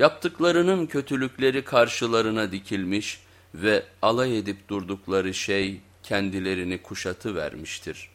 Yaptıklarının kötülükleri karşılarına dikilmiş ve alay edip durdukları şey kendilerini kuşatı vermiştir.